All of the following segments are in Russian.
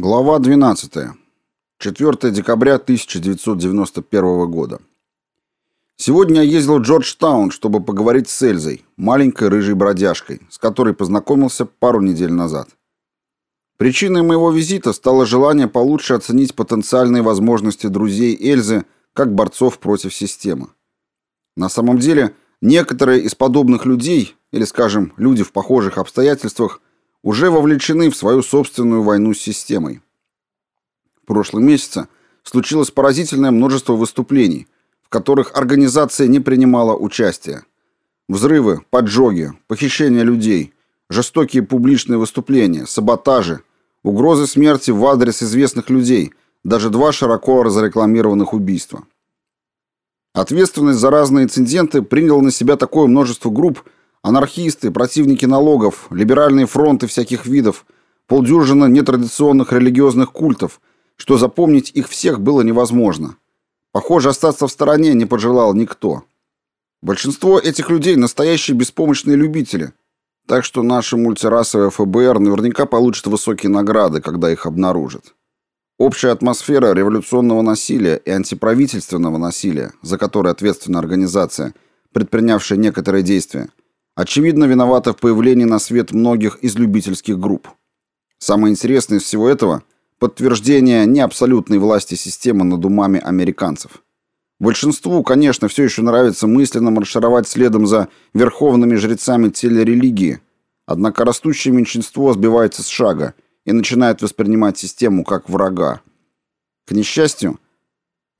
Глава 12. 4 декабря 1991 года. Сегодня я ездил в Джорджтаун, чтобы поговорить с Эльзой, маленькой рыжей бродяжкой, с которой познакомился пару недель назад. Причиной моего визита стало желание получше оценить потенциальные возможности друзей Эльзы как борцов против системы. На самом деле, некоторые из подобных людей, или, скажем, люди в похожих обстоятельствах, уже вовлечены в свою собственную войну с системой. В прошлом месяце случилось поразительное множество выступлений, в которых организация не принимала участия. Взрывы, поджоги, похищение людей, жестокие публичные выступления, саботажи, угрозы смерти в адрес известных людей, даже два широко разрекламированных убийства. Ответственность за разные инциденты принял на себя такое множество групп, Анархисты, противники налогов, либеральные фронты всяких видов, полдюжина нетрадиционных религиозных культов, что запомнить их всех было невозможно. Похоже, остаться в стороне не пожелал никто. Большинство этих людей настоящие беспомощные любители, так что наше мультирасовое ФБР наверняка получит высокие награды, когда их обнаружат. Общая атмосфера революционного насилия и антиправительственного насилия, за которое ответственна организация, предпринявшая некоторые действия, очевидно виновата в появлении на свет многих из любительских групп. Самое интересное из всего этого – подтверждение неабсолютной власти системы над умами американцев. Большинству, конечно, все еще нравится мысленно маршировать следом за верховными жрецами телерелигии, однако растущее меньшинство сбивается с шага и начинает воспринимать систему как врага. К несчастью,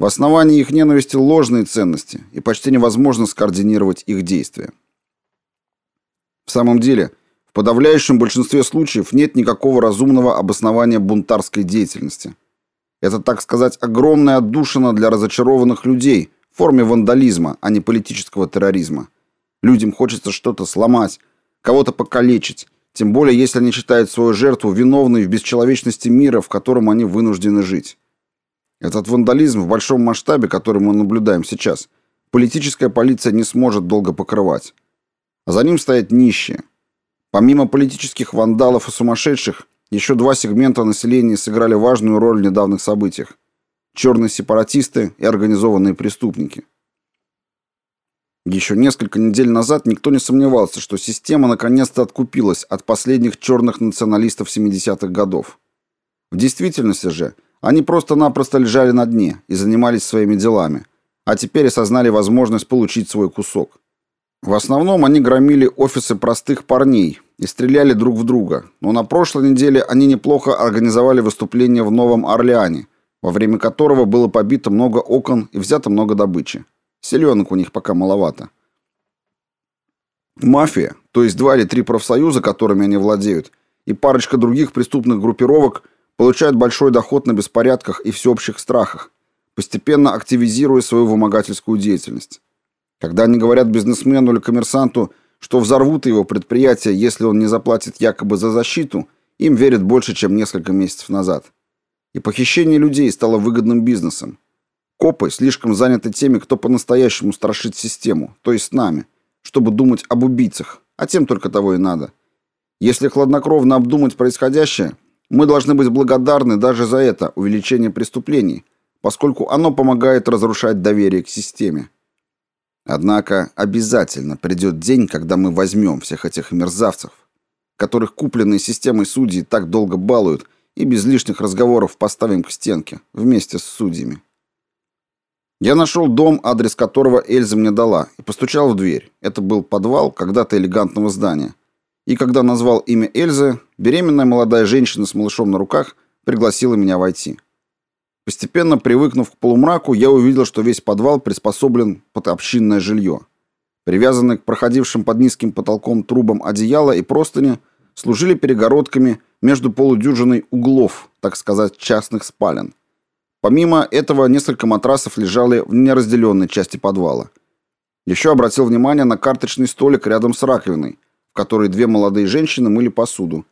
в основании их ненависти ложные ценности, и почти невозможно скоординировать их действия. В самом деле, в подавляющем большинстве случаев нет никакого разумного обоснования бунтарской деятельности. Это, так сказать, огромная отдушина для разочарованных людей в форме вандализма, а не политического терроризма. Людям хочется что-то сломать, кого-то покалечить, тем более если они считают свою жертву виновной в бесчеловечности мира, в котором они вынуждены жить. Этот вандализм в большом масштабе, который мы наблюдаем сейчас, политическая полиция не сможет долго покрывать а за ним стоят нищие. Помимо политических вандалов и сумасшедших, еще два сегмента населения сыграли важную роль в недавних событиях. Черные сепаратисты и организованные преступники. Еще несколько недель назад никто не сомневался, что система наконец-то откупилась от последних черных националистов 70-х годов. В действительности же, они просто-напросто лежали на дне и занимались своими делами, а теперь осознали возможность получить свой кусок. В основном они громили офисы простых парней и стреляли друг в друга, но на прошлой неделе они неплохо организовали выступление в Новом Орлеане, во время которого было побито много окон и взято много добычи. Селенок у них пока маловато. Мафия, то есть два или три профсоюза, которыми они владеют, и парочка других преступных группировок получают большой доход на беспорядках и всеобщих страхах, постепенно активизируя свою вымогательскую деятельность. Когда они говорят бизнесмену или коммерсанту, что взорвут его предприятие, если он не заплатит якобы за защиту, им верят больше, чем несколько месяцев назад. И похищение людей стало выгодным бизнесом. Копы слишком заняты теми, кто по-настоящему страшит систему, то есть нами, чтобы думать об убийцах, а тем только того и надо. Если хладнокровно обдумать происходящее, мы должны быть благодарны даже за это увеличение преступлений, поскольку оно помогает разрушать доверие к системе. Однако обязательно придет день, когда мы возьмем всех этих мерзавцев, которых купленные системой судей так долго балуют, и без лишних разговоров поставим к стенке, вместе с судьями. Я нашел дом, адрес которого Эльза мне дала, и постучал в дверь. Это был подвал когда-то элегантного здания. И когда назвал имя Эльзы, беременная молодая женщина с малышом на руках пригласила меня войти. Постепенно привыкнув к полумраку, я увидел, что весь подвал приспособлен под общинное жилье. Привязанные к проходившим под низким потолком трубам одеяла и простыни служили перегородками между полудюжиной углов, так сказать, частных спален. Помимо этого, несколько матрасов лежали в неразделенной части подвала. Еще обратил внимание на карточный столик рядом с раковиной, в которой две молодые женщины мыли посуду.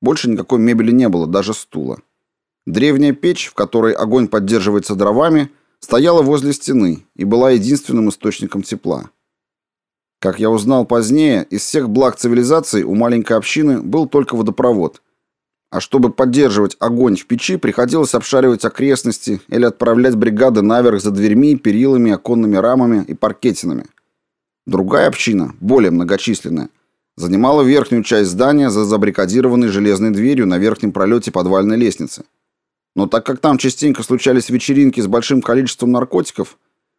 Больше никакой мебели не было, даже стула. Древняя печь, в которой огонь поддерживается дровами, стояла возле стены и была единственным источником тепла. Как я узнал позднее, из всех благ цивилизации у маленькой общины был только водопровод. А чтобы поддерживать огонь в печи, приходилось обшаривать окрестности или отправлять бригады наверх за дверьми, перилами, оконными рамами и паркетинами. Другая община, более многочисленная, занимала верхнюю часть здания за забрикадированной железной дверью на верхнем пролете подвальной лестницы. Но так как там частенько случались вечеринки с большим количеством наркотиков,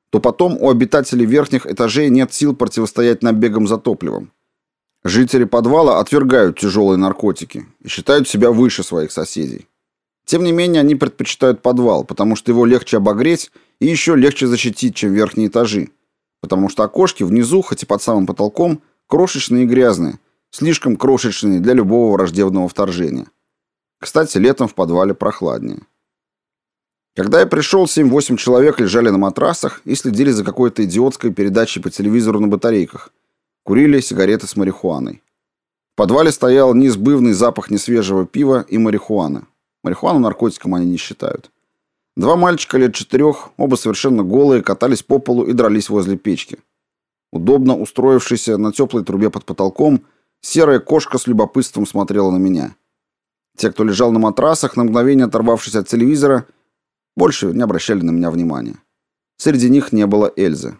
то потом у обитателей верхних этажей нет сил противостоять набегам за топливом. Жители подвала отвергают тяжелые наркотики и считают себя выше своих соседей. Тем не менее, они предпочитают подвал, потому что его легче обогреть и еще легче защитить, чем верхние этажи. Потому что окошки внизу, хоть и под самым потолком, крошечные и грязные, слишком крошечные для любого враждебного вторжения. Кстати, летом в подвале прохладнее. Когда я пришел, 7-8 человек лежали на матрасах и следили за какой-то идиотской передачей по телевизору на батарейках – Курили сигареты с марихуаной. В подвале стоял неизбывный запах несвежего пива и марихуаны. Марихуану наркотиком они не считают. Два мальчика лет четырех, оба совершенно голые, катались по полу и дрались возле печки. Удобно устроившись на теплой трубе под потолком, серая кошка с любопытством смотрела на меня. Те, кто лежал на матрасах, на мгновение оторвавшись от телевизора, больше не обращали на меня внимания. Среди них не было Эльзы.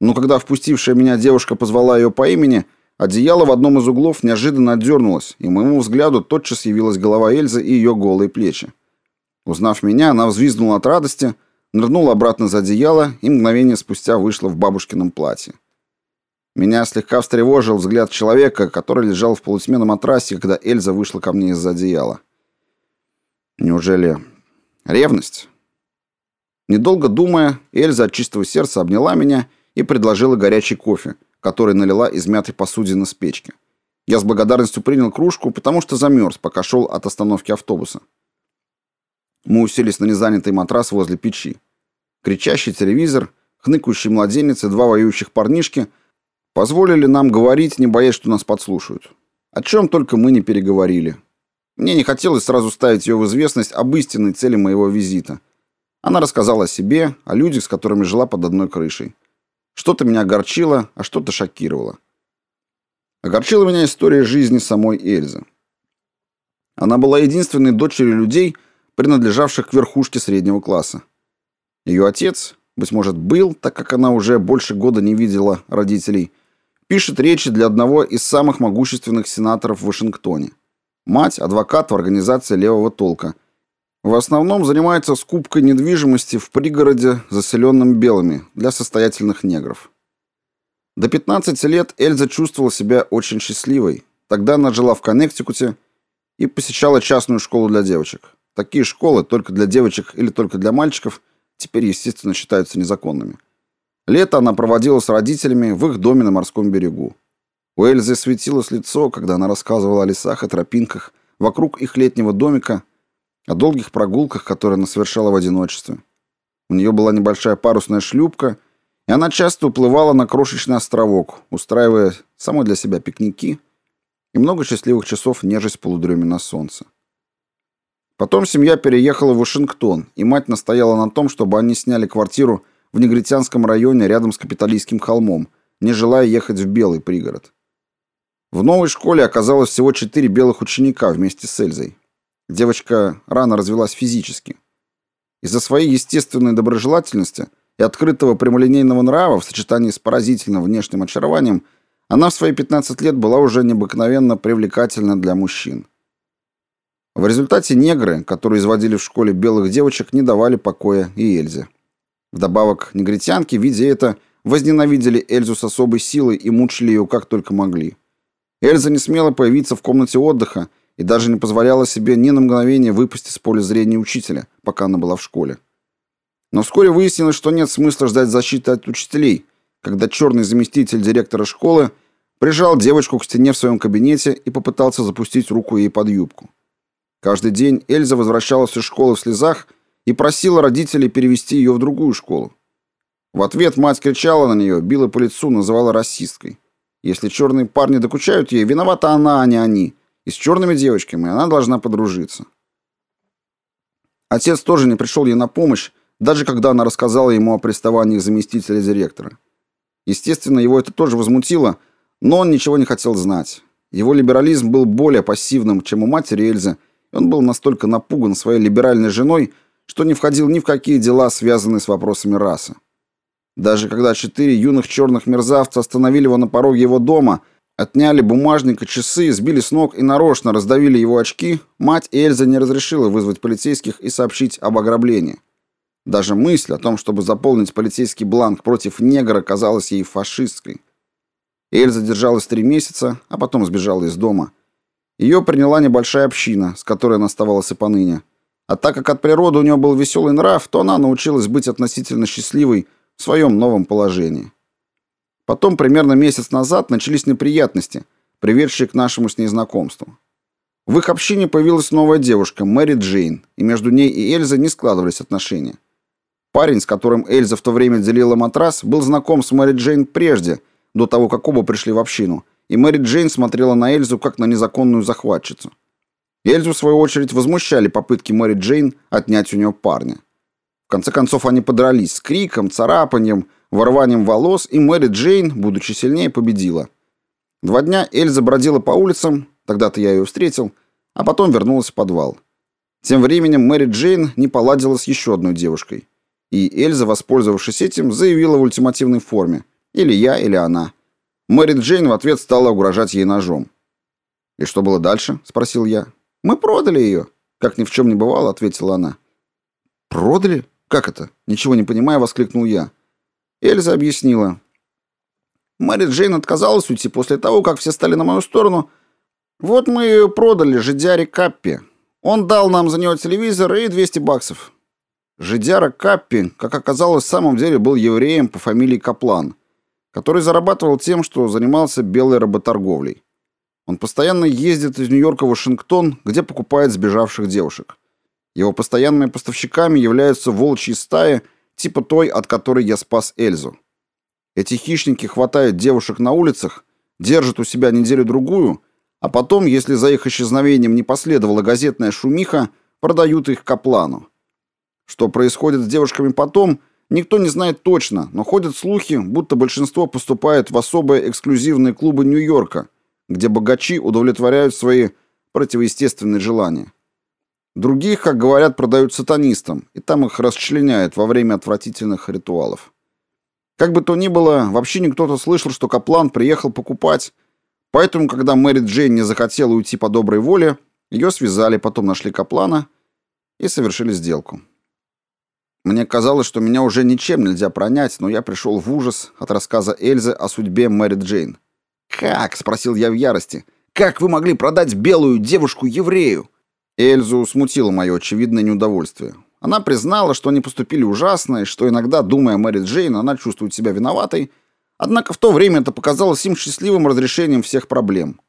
Но когда впустившая меня девушка позвала ее по имени, одеяло в одном из углов неожиданно отдернулось, и моему взгляду тотчас явилась голова Эльзы и ее голые плечи. Узнав меня, она взвизгнула от радости, нырнула обратно за одеяло и мгновение спустя вышла в бабушкином платье. Меня слегка встревожил взгляд человека, который лежал в полутьме на матрасе, когда Эльза вышла ко мне из-за одеяла. Неужели ревность? Недолго думая, Эльза от чистого сердца обняла меня и предложила горячий кофе, который налила из мятой посудины с печки. Я с благодарностью принял кружку, потому что замерз, пока шел от остановки автобуса. Мы уселись на незанятый матрас возле печи. Кричащий телевизор, хныкающий младенец и два воюющих парнишки позволили нам говорить, не боясь, что нас подслушают. О чем только мы не переговорили. Мне не хотелось сразу ставить ее в известность об истинной цели моего визита. Она рассказала о себе, о людях, с которыми жила под одной крышей. Что-то меня огорчило, а что-то шокировало. Огорчила меня история жизни самой Эльзы. Она была единственной дочерью людей, принадлежавших к верхушке среднего класса. Ее отец, быть может, был, так как она уже больше года не видела родителей, пишет речи для одного из самых могущественных сенаторов в Вашингтоне. Мать – адвокат в организации левого толка – в основном занимается скупкой недвижимости в пригороде, заселенном белыми, для состоятельных негров. До 15 лет Эльза чувствовала себя очень счастливой. Тогда она жила в Коннектикуте и посещала частную школу для девочек. Такие школы только для девочек или только для мальчиков теперь, естественно, считаются незаконными. Лето она проводила с родителями в их доме на морском берегу. У Эльзы светилось лицо, когда она рассказывала о лесах и тропинках вокруг их летнего домика о долгих прогулках, которые она совершала в одиночестве. У нее была небольшая парусная шлюпка, и она часто уплывала на крошечный островок, устраивая самой для себя пикники и много счастливых часов нежесть в полудреме на солнце. Потом семья переехала в Вашингтон, и мать настояла на том, чтобы они сняли квартиру в Негритянском районе рядом с Капитолийским холмом, не желая ехать в Белый пригород. В новой школе оказалось всего четыре белых ученика вместе с Эльзой. Девочка рано развилась физически. Из-за своей естественной доброжелательности и открытого прямолинейного нрава в сочетании с поразительным внешним очарованием она в свои 15 лет была уже необыкновенно привлекательна для мужчин. В результате негры, которые изводили в школе белых девочек, не давали покоя и Эльзе. Вдобавок, негритянки, видя это, возненавидели Эльзу с особой силой и мучили ее как только могли. Эльза не смела появиться в комнате отдыха, и даже не позволяла себе ни на мгновение выпустить с поля зрения учителя, пока она была в школе. Но вскоре выяснилось, что нет смысла ждать защиты от учителей, когда черный заместитель директора школы прижал девочку к стене в своем кабинете и попытался запустить руку ей под юбку. Каждый день Эльза возвращалась из школы в слезах и просила родителей перевести ее в другую школу. В ответ мать кричала на нее, била по лицу, называла расисткой. Если черные парни докучают ей, виновата она, а не они. И с черными девочками она должна подружиться. Отец тоже не пришел ей на помощь, даже когда она рассказала ему о приставаниях заместителя директора. Естественно, его это тоже возмутило, но он ничего не хотел знать. Его либерализм был более пассивным, чем у матери Эльзы, и он был настолько напуган своей либеральной женой, что не входил ни в какие дела, связанные с вопросами расы. Даже когда четыре юных черных мерзавца остановили его на пороге его дома, отняли бумажник и часы, сбили с ног и нарочно раздавили его очки, мать Эльза не разрешила вызвать полицейских и сообщить об ограблении. Даже мысль о том, чтобы заполнить полицейский бланк против негра, казалась ей фашистской. Эльза держалась три месяца, а потом сбежала из дома. Ее приняла небольшая община, с которой она оставалась и поныне. А так как от природы у нее был веселый нрав, то она научилась быть относительно счастливой в своем новом положении. Потом, примерно месяц назад, начались неприятности, приведшие к нашему с ней знакомству. В их общине появилась новая девушка, Мэри Джейн, и между ней и Эльзой не складывались отношения. Парень, с которым Эльза в то время делила матрас, был знаком с Мэри Джейн прежде, до того, как оба пришли в общину, и Мэри Джейн смотрела на Эльзу как на незаконную захватчицу. Эльзу, в свою очередь, возмущали попытки Мэри Джейн отнять у нее парня. В конце концов, они подрались с криком, царапанием, ворванием волос, и Мэри Джейн, будучи сильнее, победила. Два дня Эльза бродила по улицам, тогда-то я ее встретил, а потом вернулась в подвал. Тем временем Мэри Джейн не поладила с еще одной девушкой. И Эльза, воспользовавшись этим, заявила в ультимативной форме. Или я, или она. Мэри Джейн в ответ стала угрожать ей ножом. «И что было дальше?» – спросил я. «Мы продали ее», – как ни в чем не бывало, ответила она. «Продали? Как это?» – ничего не понимая, воскликнул я. Эльза объяснила. Мэри Джейн отказалась уйти после того, как все стали на мою сторону. Вот мы ее продали жидяре Каппи. Он дал нам за нее телевизор и 200 баксов. Жидяра Каппи, как оказалось, в самом деле был евреем по фамилии Каплан, который зарабатывал тем, что занимался белой работорговлей. Он постоянно ездит из Нью-Йорка в Вашингтон, где покупает сбежавших девушек. Его постоянными поставщиками являются волчьи стаи, типа той, от которой я спас Эльзу. Эти хищники хватают девушек на улицах, держат у себя неделю-другую, а потом, если за их исчезновением не последовала газетная шумиха, продают их Каплану. Что происходит с девушками потом, никто не знает точно, но ходят слухи, будто большинство поступает в особые эксклюзивные клубы Нью-Йорка, где богачи удовлетворяют свои противоестественные желания. Других, как говорят, продают сатанистам, и там их расчленяют во время отвратительных ритуалов. Как бы то ни было, вообще никто-то слышал, что Каплан приехал покупать, поэтому, когда Мэри Джейн не захотела уйти по доброй воле, ее связали, потом нашли Каплана и совершили сделку. Мне казалось, что меня уже ничем нельзя пронять, но я пришел в ужас от рассказа Эльзы о судьбе Мэри Джейн. «Как?» — спросил я в ярости. «Как вы могли продать белую девушку еврею?» Эльзу смутило мое очевидное неудовольствие. Она признала, что они поступили ужасно, и что иногда, думая о Мэри Джейн, она чувствует себя виноватой, однако в то время это показалось им счастливым разрешением всех проблем.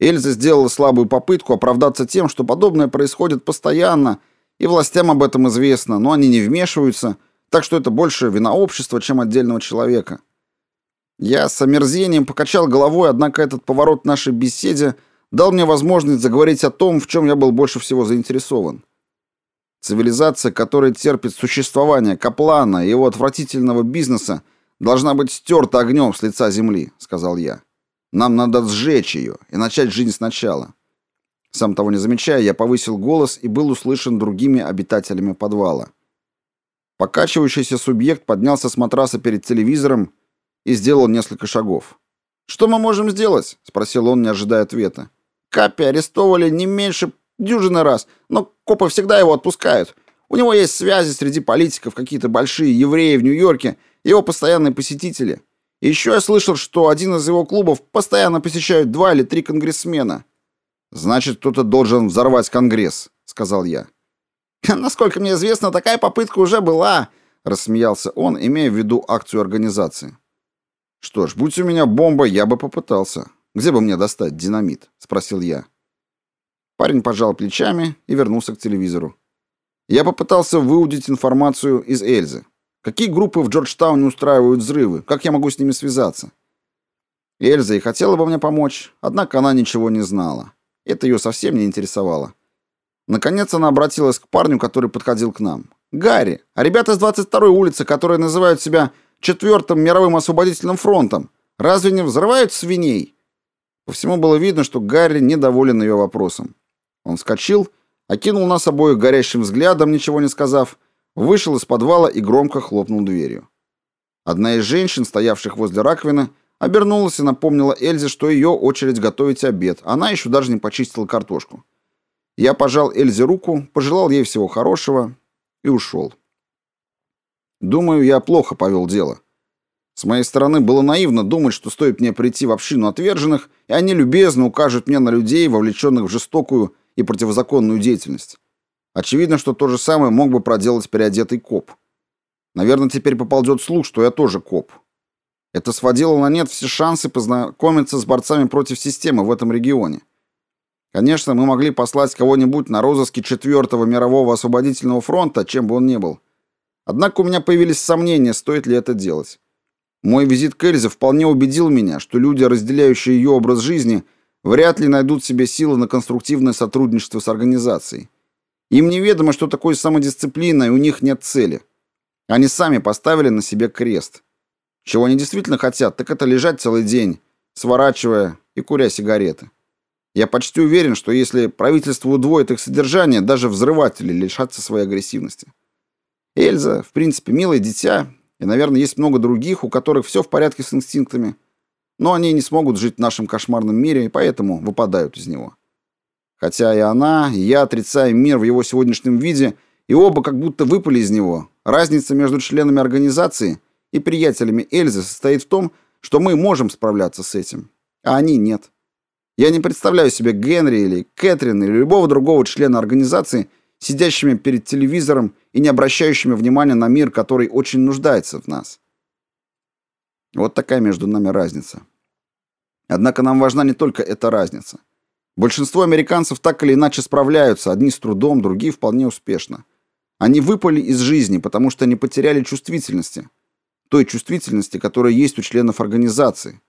Эльза сделала слабую попытку оправдаться тем, что подобное происходит постоянно — и властям об этом известно, но они не вмешиваются, так что это больше вина общества, чем отдельного человека. Я с омерзением покачал головой, однако этот поворот нашей беседе дал мне возможность заговорить о том, в чем я был больше всего заинтересован. Цивилизация, которая терпит существование Каплана и его отвратительного бизнеса, должна быть стерта огнем с лица земли, сказал я. Нам надо сжечь ее и начать жизнь сначала. Сам того не замечая, я повысил голос и был услышан другими обитателями подвала. Покачивающийся субъект поднялся с матраса перед телевизором и сделал несколько шагов. «Что мы можем сделать?» — спросил он, не ожидая ответа. «Капи арестовали не меньше дюжины раз, но копы всегда его отпускают. У него есть связи среди политиков, какие-то большие евреи в Нью-Йорке, его постоянные посетители. Еще я слышал, что один из его клубов постоянно посещают два или три конгрессмена». Значит, кто-то должен взорвать Конгресс, сказал я. Насколько мне известно, такая попытка уже была, рассмеялся он, имея в виду акцию организации. Что ж, будь у меня бомба, я бы попытался. Где бы мне достать динамит, спросил я. Парень пожал плечами и вернулся к телевизору. Я попытался выудить информацию из Эльзы. Какие группы в Джорджтауне устраивают взрывы? Как я могу с ними связаться? Эльза и хотела бы мне помочь, однако она ничего не знала. Это ее совсем не интересовало. Наконец она обратилась к парню, который подходил к нам. «Гарри, а ребята с 22-й улицы, которые называют себя Четвертым мировым освободительным фронтом, разве не взрывают свиней?» По всему было видно, что Гарри недоволен ее вопросом. Он вскочил, окинул нас обоих горящим взглядом, ничего не сказав, вышел из подвала и громко хлопнул дверью. Одна из женщин, стоявших возле раковины, обернулась и напомнила Эльзе, что ее очередь готовить обед. Она еще даже не почистила картошку. Я пожал Эльзе руку, пожелал ей всего хорошего и ушел. Думаю, я плохо повел дело. С моей стороны было наивно думать, что стоит мне прийти в общину отверженных, и они любезно укажут мне на людей, вовлеченных в жестокую и противозаконную деятельность. Очевидно, что то же самое мог бы проделать переодетый коп. Наверное, теперь поползет слух, что я тоже коп. Это сводило на нет все шансы познакомиться с борцами против системы в этом регионе. Конечно, мы могли послать кого-нибудь на розыски Четвертого мирового освободительного фронта, чем бы он ни был. Однако у меня появились сомнения, стоит ли это делать. Мой визит к Эльзе вполне убедил меня, что люди, разделяющие ее образ жизни, вряд ли найдут себе силы на конструктивное сотрудничество с организацией. Им неведомо, что такое самодисциплина, и у них нет цели. Они сами поставили на себе крест. Чего они действительно хотят, так это лежать целый день, сворачивая и куря сигареты. Я почти уверен, что если правительство удвоит их содержание, даже взрыватели лишатся своей агрессивности. Эльза, в принципе, милое дитя, и, наверное, есть много других, у которых все в порядке с инстинктами. Но они не смогут жить в нашем кошмарном мире, и поэтому выпадают из него. Хотя и она, и я отрицаем мир в его сегодняшнем виде, и оба как будто выпали из него. Разница между членами организации и приятелями Эльзы состоит в том, что мы можем справляться с этим, а они нет. Я не представляю себе Генри или Кэтрин или любого другого члена организации, сидящими перед телевизором и не обращающими внимания на мир, который очень нуждается в нас. Вот такая между нами разница. Однако нам важна не только эта разница. Большинство американцев так или иначе справляются, одни с трудом, другие вполне успешно. Они выпали из жизни, потому что не потеряли чувствительности. Той чувствительности, которая есть у членов организации.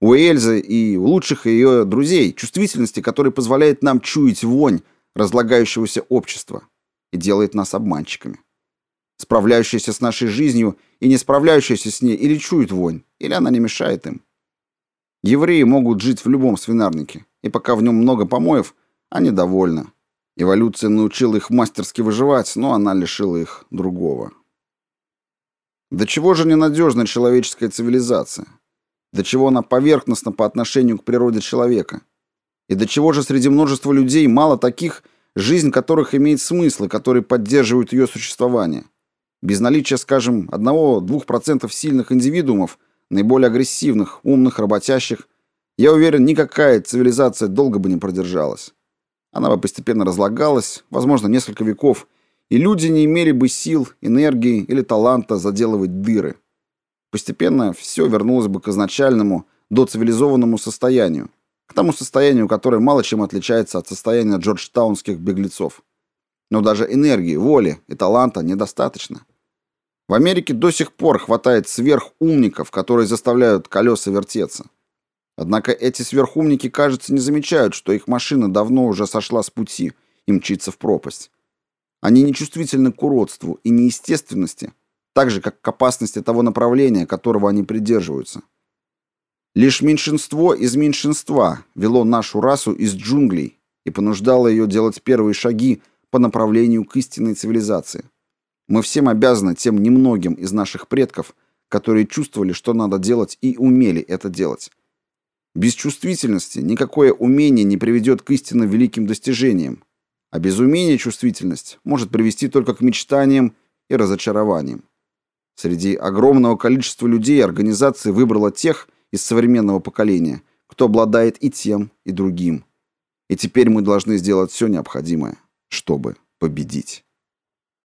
У Эльзы и у лучших ее друзей чувствительности, которая позволяет нам чуять вонь разлагающегося общества и делает нас обманщиками. Справляющиеся с нашей жизнью и не справляющиеся с ней или чуют вонь, или она не мешает им. Евреи могут жить в любом свинарнике, и пока в нем много помоев, они довольны. Эволюция научила их мастерски выживать, но она лишила их другого. До чего же ненадежна человеческая цивилизация? До чего она поверхностна по отношению к природе человека? И до чего же среди множества людей мало таких, жизнь которых имеет смысл и которые поддерживают ее существование. Без наличия, скажем, 1-2% сильных индивидуумов, наиболее агрессивных, умных, работящих, я уверен, никакая цивилизация долго бы не продержалась. Она бы постепенно разлагалась, возможно, несколько веков, и люди не имели бы сил, энергии или таланта заделывать дыры. Постепенно все вернулось бы к изначальному, доцивилизованному состоянию, к тому состоянию, которое мало чем отличается от состояния джорджтаунских беглецов. Но даже энергии, воли и таланта недостаточно. В Америке до сих пор хватает сверхумников, которые заставляют колеса вертеться. Однако эти сверхумники, кажется, не замечают, что их машина давно уже сошла с пути и мчится в пропасть. Они нечувствительны к уродству и неестественности, так же, как к опасности того направления, которого они придерживаются. Лишь меньшинство из меньшинства вело нашу расу из джунглей и понуждало ее делать первые шаги по направлению к истинной цивилизации. Мы всем обязаны тем немногим из наших предков, которые чувствовали, что надо делать и умели это делать. Без чувствительности никакое умение не приведет к истинно великим достижениям, а без умения чувствительность может привести только к мечтаниям и разочарованиям. Среди огромного количества людей организация выбрала тех, из современного поколения, кто обладает и тем, и другим. И теперь мы должны сделать все необходимое, чтобы победить.